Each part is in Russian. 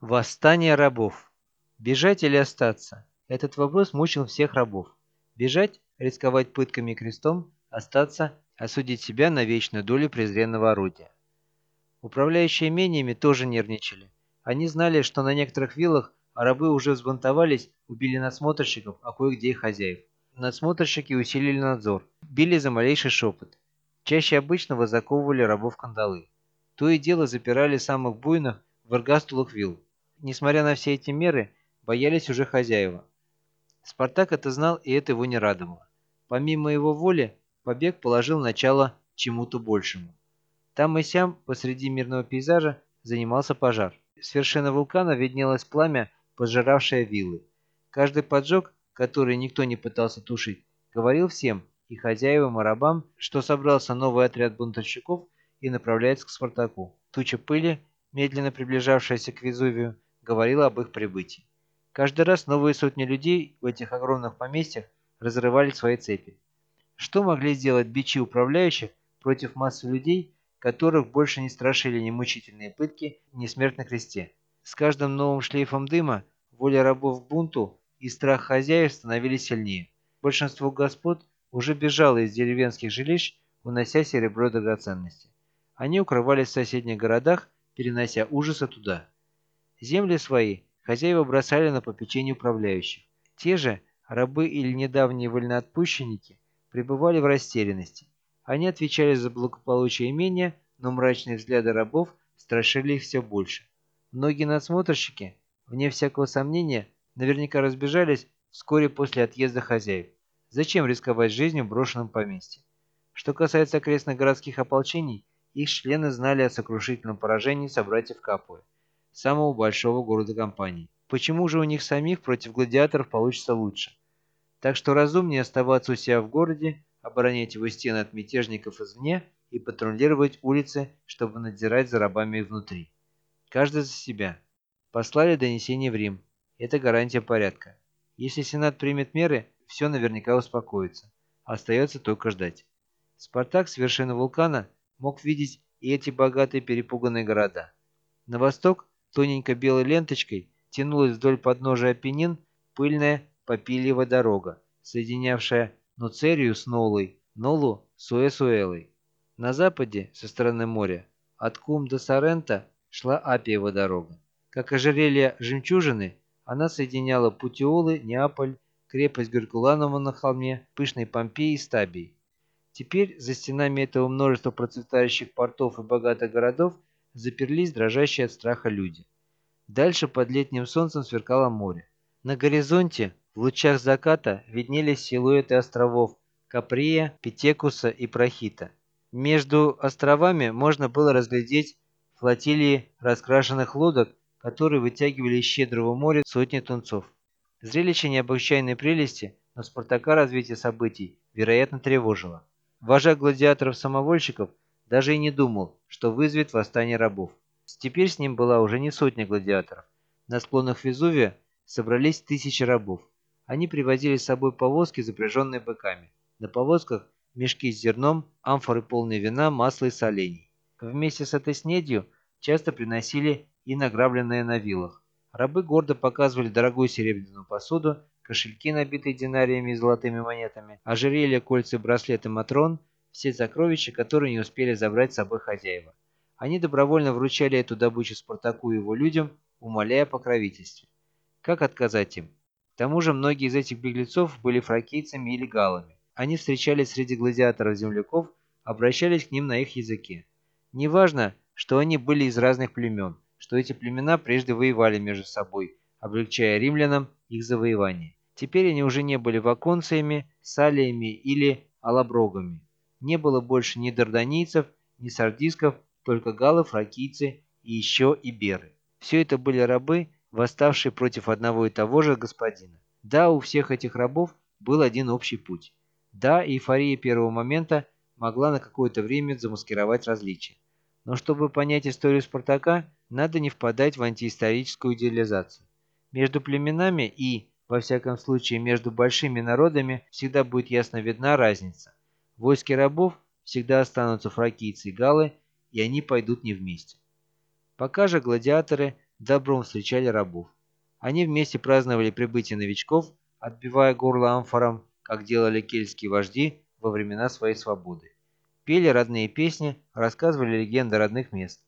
Восстание рабов. Бежать или остаться? Этот вопрос мучил всех рабов. Бежать, рисковать пытками и крестом, остаться, осудить себя на вечную долю презренного орудия. Управляющие имениями тоже нервничали. Они знали, что на некоторых виллах рабы уже взбунтовались, убили надсмотрщиков, а кое-где и хозяев. Надсмотрщики усилили надзор, били за малейший шепот. Чаще обычного заковывали рабов кандалы. То и дело запирали самых буйных в эргастулах вилл несмотря на все эти меры, боялись уже хозяева. Спартак это знал, и это его не радовало. Помимо его воли, побег положил начало чему-то большему. Там и сям, посреди мирного пейзажа, занимался пожар. С вершины вулкана виднелось пламя, пожиравшее виллы. Каждый поджог, который никто не пытался тушить, говорил всем, и хозяевам, и рабам, что собрался новый отряд бунтовщиков и направляется к Спартаку. Туча пыли, медленно приближавшаяся к Везувию, говорила об их прибытии. Каждый раз новые сотни людей в этих огромных поместьях разрывали свои цепи. Что могли сделать бичи управляющих против массы людей, которых больше не страшили ни мучительные пытки, ни смерть на кресте? С каждым новым шлейфом дыма воля рабов к бунту и страх хозяев становились сильнее. Большинство господ уже бежало из деревенских жилищ, унося серебро драгоценности. Они укрывались в соседних городах, перенося ужасы туда. Земли свои хозяева бросали на попечение управляющих. Те же, рабы или недавние вольноотпущенники, пребывали в растерянности. Они отвечали за благополучие имения, но мрачные взгляды рабов страшили их все больше. Многие надсмотрщики, вне всякого сомнения, наверняка разбежались вскоре после отъезда хозяев. Зачем рисковать жизнью в брошенном поместье? Что касается окрестных городских ополчений, их члены знали о сокрушительном поражении собратьев Капуэ самого большого города компании. Почему же у них самих против гладиаторов получится лучше? Так что разумнее оставаться у себя в городе, оборонять его стены от мятежников извне и патрулировать улицы, чтобы надзирать за рабами внутри. Каждый за себя. Послали донесение в Рим. Это гарантия порядка. Если Сенат примет меры, все наверняка успокоится. Остается только ждать. Спартак с вершины вулкана мог видеть и эти богатые перепуганные города. На восток Тоненькой белой ленточкой тянулась вдоль подножия Апеннин пыльная Попильева дорога, соединявшая Нуцерию с Нолой, Нолу с Уэсуэлой. На западе, со стороны моря, от Кум до Сорента шла Апиева дорога. Как ожерелье жемчужины, она соединяла Путиолы, Неаполь, крепость Геркуланова на холме, пышной Помпеи и Стабии. Теперь за стенами этого множества процветающих портов и богатых городов заперлись дрожащие от страха люди. Дальше под летним солнцем сверкало море. На горизонте в лучах заката виднелись силуэты островов Каприя, Питекуса и Прохита. Между островами можно было разглядеть флотилии раскрашенных лодок, которые вытягивали из щедрого моря сотни тунцов. Зрелище необычайной прелести, но Спартака развитие событий, вероятно, тревожило. Вожак гладиаторов-самовольщиков даже и не думал, что вызовет восстание рабов. Теперь с ним была уже не сотня гладиаторов. На склонах Везувия собрались тысячи рабов. Они привозили с собой повозки, запряженные быками. На повозках мешки с зерном, амфоры полные вина, масла и солений. Вместе с этой снедью часто приносили и награбленное на вилах. Рабы гордо показывали дорогую серебряную посуду, кошельки, набитые динариями и золотыми монетами, ожерелья, кольца браслеты Матрон, все сокровища, которые не успели забрать с собой хозяева. Они добровольно вручали эту добычу Спартаку и его людям, умоляя покровительстве. Как отказать им? К тому же многие из этих беглецов были фракийцами или галами. Они встречались среди гладиаторов-земляков, обращались к ним на их языке. Неважно, что они были из разных племен, что эти племена прежде воевали между собой, облегчая римлянам их завоевание. Теперь они уже не были ваконциями, салиями или алаброгами. Не было больше ни дарданийцев, ни сардисков, только галы, фракийцы и еще и беры. Все это были рабы, восставшие против одного и того же господина. Да, у всех этих рабов был один общий путь. Да, эйфория первого момента могла на какое-то время замаскировать различия. Но чтобы понять историю Спартака, надо не впадать в антиисторическую идеализацию. Между племенами и, во всяком случае, между большими народами всегда будет ясно видна разница. В войске рабов всегда останутся фракийцы и галы, и они пойдут не вместе. Пока же гладиаторы добром встречали рабов. Они вместе праздновали прибытие новичков, отбивая горло амфором, как делали кельтские вожди во времена своей свободы. Пели родные песни, рассказывали легенды родных мест.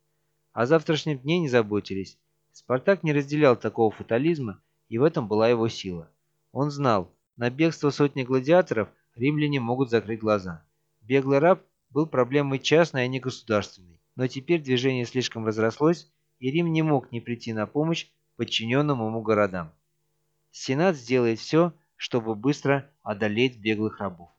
О завтрашнем дне не заботились. Спартак не разделял такого фатализма, и в этом была его сила. Он знал, на бегство сотни гладиаторов римляне могут закрыть глаза. Беглый раб был проблемой частной, а не государственной. Но теперь движение слишком разрослось, и Рим не мог не прийти на помощь подчиненным ему городам. Сенат сделает все, чтобы быстро одолеть беглых рабов.